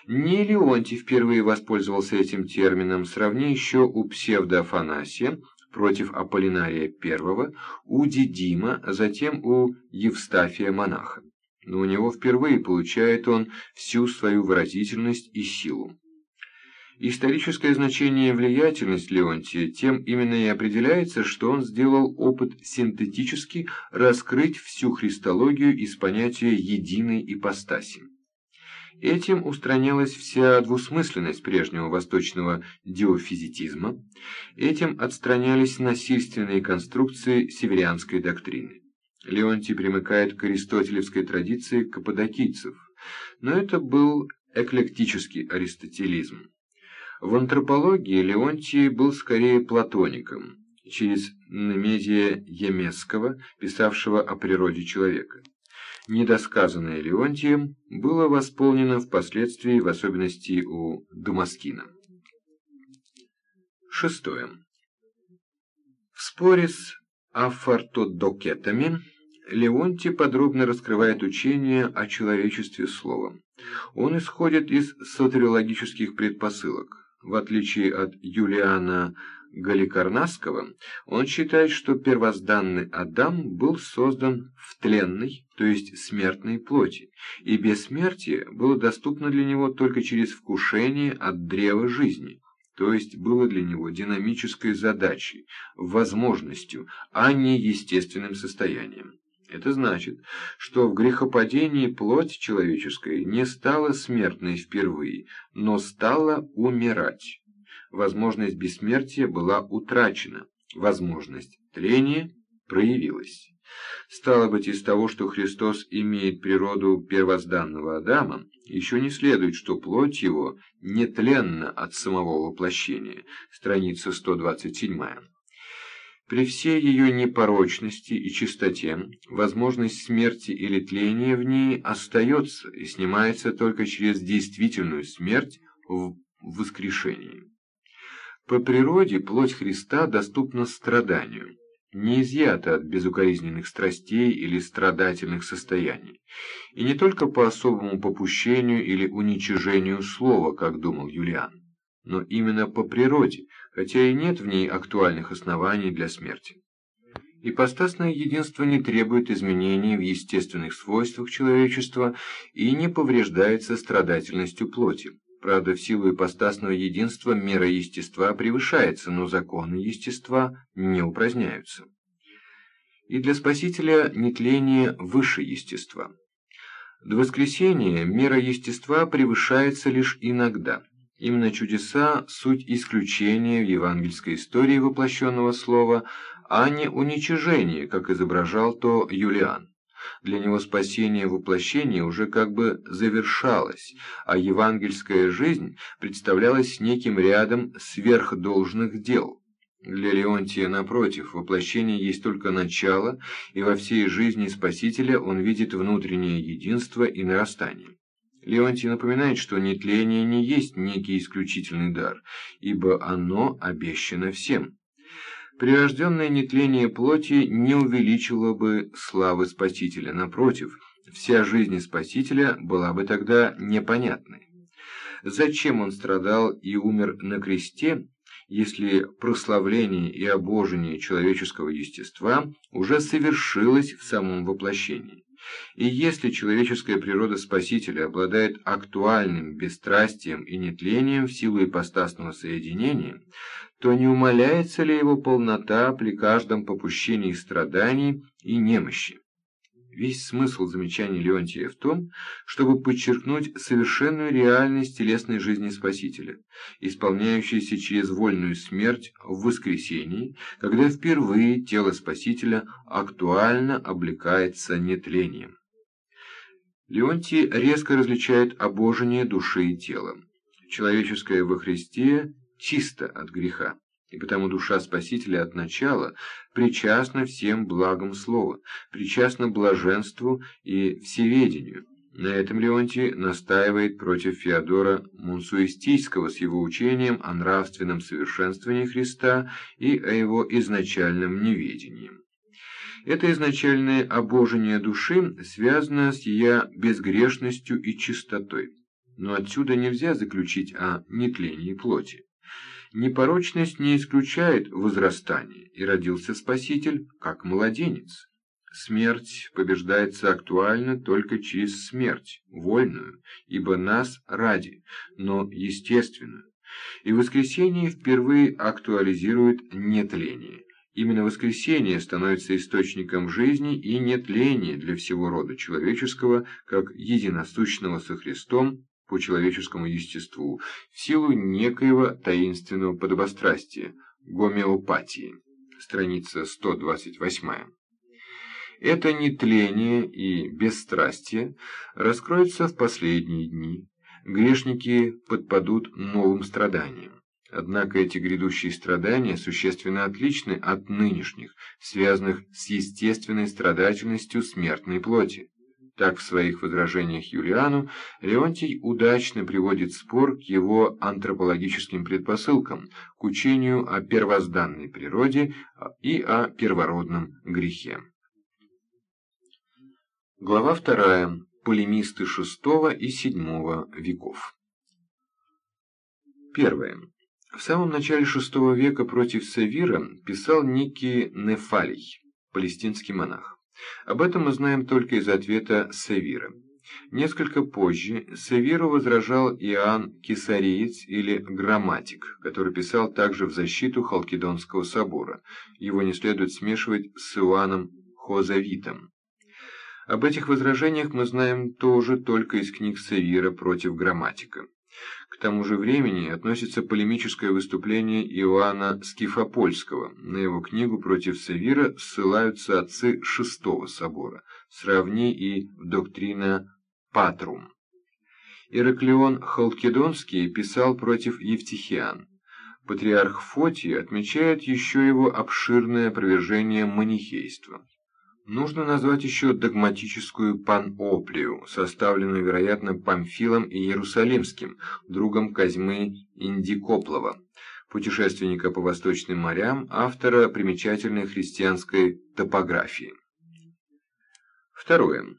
[SPEAKER 1] Не Леонтий впервые воспользовался этим термином, сравни еще у псевдоафанасия, против Аполлинария I, у Дидима, затем у Евстафия Монаха. Но у него впервые получает он всю свою выразительность и силу. Историческое значение и влиятельность Леонтия тем именно и определяется, что он сделал опыт синтетически раскрыть всю христологию из понятия единой ипостаси. Этим устранялась вся двусмысленность прежнего восточного диофизитизма, этим отстранялись насильственные конструкции северянской доктрины. Леонтий примыкает к аристотелевской традиции каппадокийцев, но это был эклектический аристотелизм. В антропологии Леонтий был скорее платоником, через Немезия Емесского, писавшего о природе человека недосказанное Леонтием, было восполнено впоследствии, в особенности у Дамаскина. Шестое. В споре с афортодокетами Леонтий подробно раскрывает учение о человечестве словом. Он исходит из сотриологических предпосылок. В отличие от Юлиана Галикарнасского, он считает, что первозданный Адам был создан в тленной, то есть смертной плоти, и бессмертие было доступно для него только через вкушение от древа жизни, то есть было для него динамической задачей, возможностью, а не естественным состоянием. Это значит, что в грехопадении плоть человеческая не стала смертной впервые, но стала умирать. Возможность бессмертия была утрачена, возможность тления проявилась. Стало быть, из того, что Христос имеет природу первозданного Адама, еще не следует, что плоть его нетленна от самого воплощения. Страница 127. При всей ее непорочности и чистоте, возможность смерти или тления в ней остается и снимается только через действительную смерть в воскрешении. По природе плоть Христа доступна страданию, не изъята от безукоризненных страстей или страдательных состояний, и не только по особому попущению или уничижению слова, как думал Юлиан но именно по природе, хотя и нет в ней актуальных оснований для смерти. Ипостасное единство не требует изменений в естественных свойствах человечества и не повреждается страдательностью плоти. Правда, в силу ипостасного единства мера естества превышается, но законы естества не упраздняются. И для Спасителя нетление выше естества. До воскресения мера естества превышается лишь иногда – Именно чудеса – суть исключения в евангельской истории воплощенного слова, а не уничижение, как изображал то Юлиан. Для него спасение воплощения уже как бы завершалось, а евангельская жизнь представлялась неким рядом сверхдолжных дел. Для Леонтия, напротив, воплощение есть только начало, и во всей жизни Спасителя он видит внутреннее единство и нарастание. Леонтий напоминает, что нетление не есть некий исключительный дар, ибо оно обещано всем. Прирожденное нетление плоти не увеличило бы славы Спасителя, напротив, вся жизнь Спасителя была бы тогда непонятной. Зачем он страдал и умер на кресте, если прославление и обожение человеческого естества уже совершилось в самом воплощении? И если человеческая природа Спасителя обладает актуальным бесстрастием и нетлением в силу ипостасного соединения, то не умаляется ли его полнота при каждом попущении страданий и немощи? Весь смысл замечаний Леонтия в том, чтобы подчеркнуть совершенную реальность телесной жизни Спасителя, исполняющейся через вольную смерть в воскресении, когда впервые тело Спасителя актуально облекается нетлением. Леонтий резко различает обожение души и тела. Человеческое во Христе чисто от греха и потому душа Спасителя от начала причастна всем благам слова, причастна блаженству и всеведению. На этом Леонтий настаивает против Феодора Мунсуистийского с его учением о нравственном совершенствовании Христа и о его изначальном неведении. Это изначальное обожение души связано с ее безгрешностью и чистотой, но отсюда нельзя заключить о нетлении плоти. Непорочность не исключает возрастания, и родился Спаситель как младенец. Смерть побеждается актуально только через смерть, вольную, ибо нас ради, но естественную. И воскресение впервые актуализирует нетление. Именно воскресение становится источником жизни и нетления для всего рода человеческого, как единосущного со Христом по человеческому естеству в силу некоего таинственного подобострастия, гомеопатии. Страница 128. Это нетление и бесстрастие раскроется в последние дни. Грешники подпадут новым страданиям. Однако эти грядущие страдания существенно отличны от нынешних, связанных с естественной страдательностью смертной плоти. Так в своих возражениях Юлиану Леонтий удачно приводит спор к его антропологическим предпосылкам, к учению о первозданной природе и о первородном грехе. Глава вторая. Полемисты VI и VII веков. Первое. В самом начале VI века против Севира писал некий Нефалий, палестинский монах. Об этом мы знаем только из ответа Севира. Несколько позже Севиру возражал Иоанн Кесариец или Грамматик, который писал также в защиту Халкидонского собора. Его не следует смешивать с Иоанном Хозавитом. Об этих возражениях мы знаем тоже только из книг Севира против Грамматика. К тому же времени относится полемическое выступление Иоанна Скифопольского. На его книгу против Севира ссылаются отцы Шестого собора. Сравни и доктрина Патрум. Ираклион Халкидонский писал против Евтихиан. Патриарх Фотий отмечает еще его обширное опровержение манихейства. Нужно назвать еще догматическую паноплию, составленную, вероятно, Памфилом и Иерусалимским, другом Козьмы Индикоплова, путешественника по восточным морям, автора примечательной христианской топографии. Второе.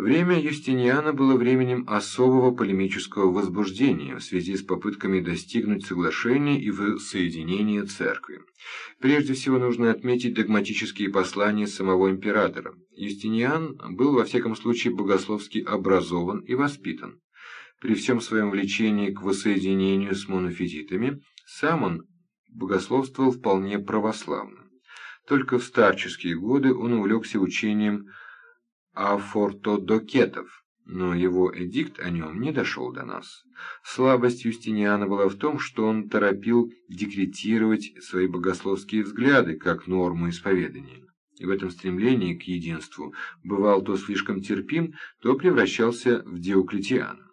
[SPEAKER 1] Время Юстиниана было временем особого полемического возбуждения в связи с попытками достигнуть соглашения и воссоединения церкви. Прежде всего нужно отметить догматические послания самого императора. Юстиниан был во всяком случае богословски образован и воспитан. При всем своем влечении к воссоединению с монофизитами, сам он богословствовал вполне православно. Только в старческие годы он увлекся учением афортодокетов, но его эдикт о нем не дошел до нас. Слабость Юстиниана была в том, что он торопил декретировать свои богословские взгляды как норму исповедания. И в этом стремлении к единству бывал то слишком терпим, то превращался в Диоклетиана.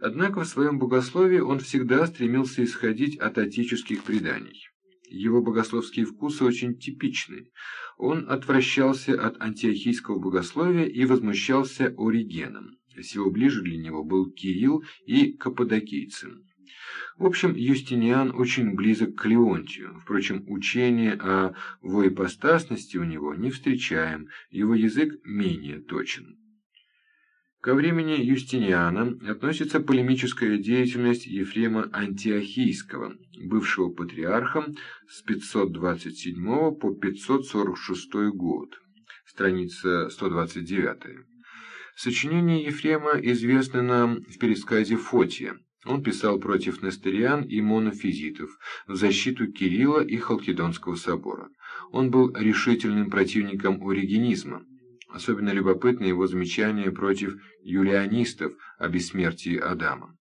[SPEAKER 1] Однако в своем богословии он всегда стремился исходить от отеческих преданий. Его богословские вкусы очень типичны. Он отвращался от антиохийского богословия и возмущался Оригеном. Всего ближе для него был Кирилл и Каппадокийцем. В общем, Юстиниан очень близок к Леонтию. Впрочем, учение о воепостасности у него не встречаем, его язык менее точен. Ко времени Юстиниана относится полемическая деятельность Ефрема Антиохийского, бывшего патриархом с 527 по 546 год, страница 129. Сочинение Ефрема известно нам в пересказе Фотия. Он писал против Нестериан и монофизитов, в защиту Кирилла и Халкидонского собора. Он был решительным противником оригенизма. Особенно любопытны его замечания против юлианистов о бессмертии Адама.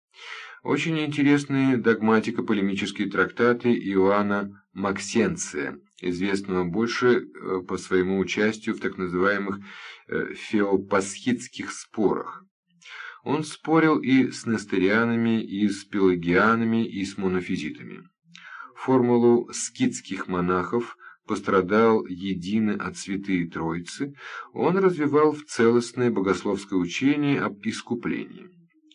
[SPEAKER 1] Очень интересные догматико-полемические трактаты Иоанна Максенция, известного больше э, по своему участию в так называемых э, феопасхитских спорах. Он спорил и с нестерианами, и с пелагианами, и с монофизитами. Формулу скитских монахов пострадал едины от святые Троицы, он развивал в целостное богословское учение об искуплении.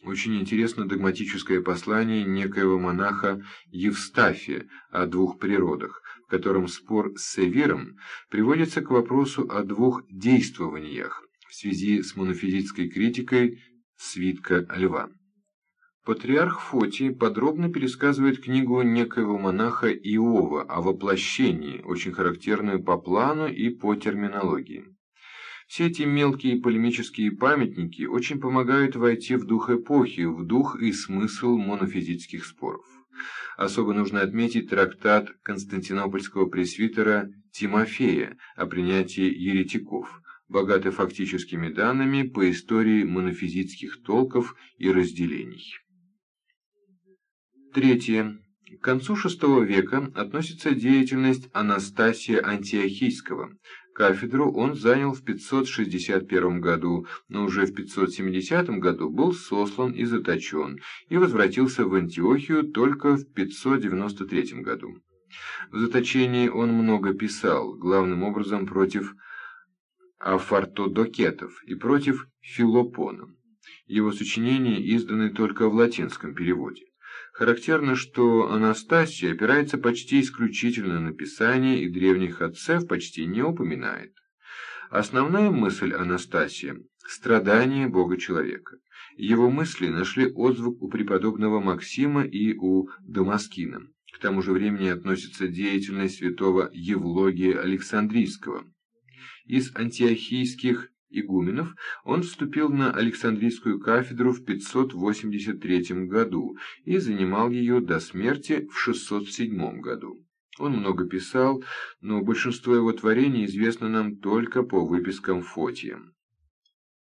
[SPEAKER 1] Очень интересно догматическое послание некоего монаха Евстафия о двух природах, в котором спор с Севером приводится к вопросу о двух действованиях в связи с монофизитской критикой свитка Льва. Патриарх Фотий подробно пересказывает книгу некоего монаха Иова о воплощении, очень характерную по плану и по терминологии. Все эти мелкие полемические памятники очень помогают войти в дух эпохи, в дух и смысл монофизических споров. Особо нужно отметить трактат константинопольского пресвитера Тимофея о принятии еретиков, богатый фактическими данными по истории монофизитских толков и разделений. Третье. К концу VI века относится деятельность Анастасия Антиохийского. Кафедру он занял в 561 году, но уже в 570 году был сослан и заточен, и возвратился в Антиохию только в 593 году. В заточении он много писал, главным образом против афартодокетов и против Филопона. Его сочинения изданы только в латинском переводе. Характерно, что Анастасия опирается почти исключительно на Писание и древних отцев почти не упоминает. Основная мысль Анастасия – страдание Бога-человека. Его мысли нашли отзвук у преподобного Максима и у Дамаскина. К тому же времени относится деятельность святого Евлогия Александрийского. Из антиохийских игуменов он вступил на Александрийскую кафедру в 583 году и занимал ее до смерти в 607 году. Он много писал, но большинство его творений известно нам только по выпискам Фотия.